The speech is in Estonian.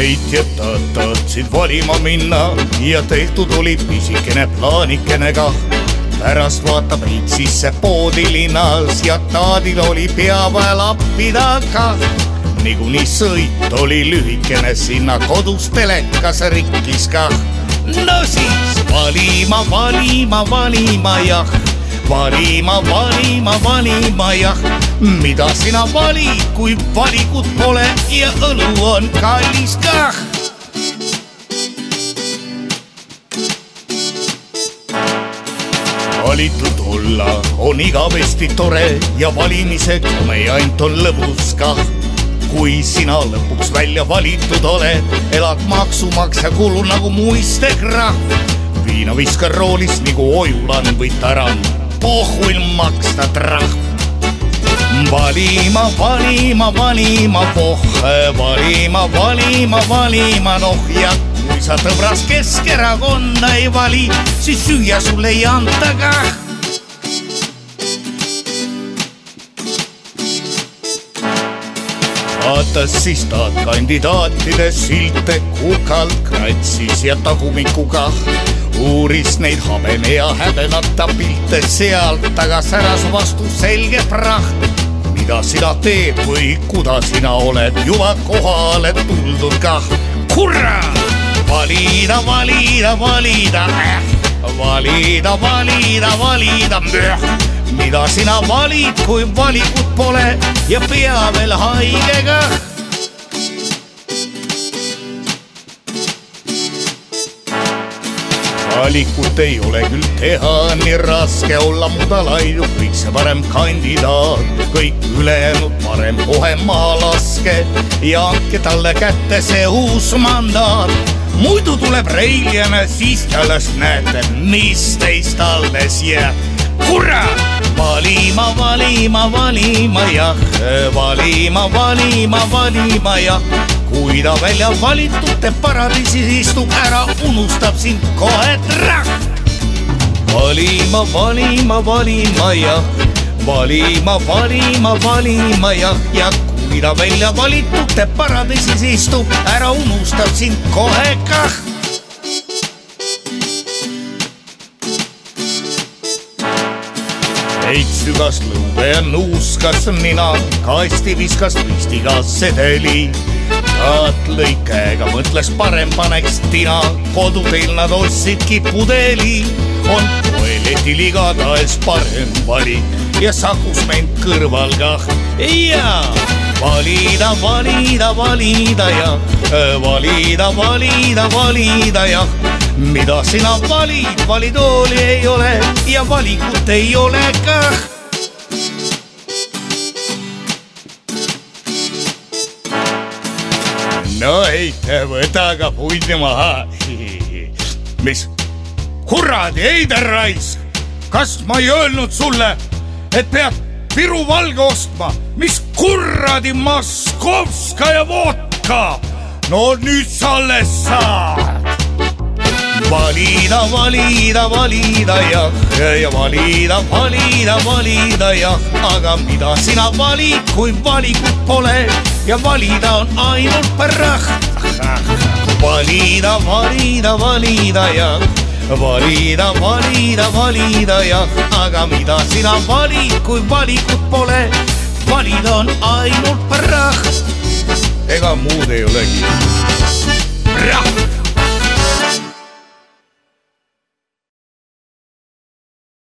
ja tahtsid valima minna ja tehtud oli pisikene plaanikene kah. Pärast vaatab riik sisse poodi linnas ja taadil oli pea vaja lappida kah. Niikuinii sõit oli lühikene, sinna kodus telekas rikkis kah. no siis valima, valima, valima jah, valima, valima, valima jah. mida sina valid, kui valikut pole ja õlu on kallis kah valitud olla on igavesti tore ja valimise komejant on lõbus kah kui sina lõpuks välja valitud oled, elad maksumaksja kulul nagu muistekrahv. viina viskad roolist nagu ojulan või taran, pohhuil maksta trahv. valima, valima, valima, pohhe, valima, valima, valima, noh ja kui sa tõbras Keskerakonda ei vali, siis süüa sulle ei anta kah vaatas siis taat kandidaatide silte kukalt kratsis ja tagumikuga uuris neid habeme ja häbemata pilte sealt, aga säras vastu selge praht. mida sina teed või kuda sina oled juba kohale tuldud kah? kurat, valida, valida, valida äh,, valida, valida, valida, mida sina valid, kui valikut pole ja pea veel haigega. valikut ei ole küll teha, nii raske olla mudalaidu, kõik see parem kandidaat, kõik ülejäänud parem kohe maha laske ja andke talle kätte see uus mandaat muidu tuleb reiljana, siis alles näete, mis teist alles jääb. kurat! valima, valima, valima jah, valima, valima, valima jah. kui ta välja valitud teeb paradiisis istub ära, unustab sind kohe trahv. valima, valima, valima jah, valima, valima, valima jah, ja ta välja valitud teeb paradiisis istub ära, unustab sind kohe kah veits sügas lõude ja nuuskas nina, kasti viskas ristiga sedeli. taat lõi käega, mõtles parem paneks tina, koduteil nad ostsidki pudeli. on toaletil igatahes parem valik ja Sakus meid kõrval kah ja valida, valida, valida ja valida, valida, valida ja mida sina valid, valitooli ei ole ja valikut ei ole kah. no heita, võta ka puid maha. mis kuradi heider raisk, kas ma ei öelnud sulle, et pead Viru valge ostma, mis kuradi Moskovskaja vodka. no nüüd sa alles saad valida, valida, valida jah, ja valida, valida, valida jah, aga mida sina valid, kui valikut pole ja valida on ainult praht. valida, valida, valida jah, valida, valida, valida jah, aga mida sina valid, kui valikut pole, valida on ainult praht. ega muud ei olegi. praht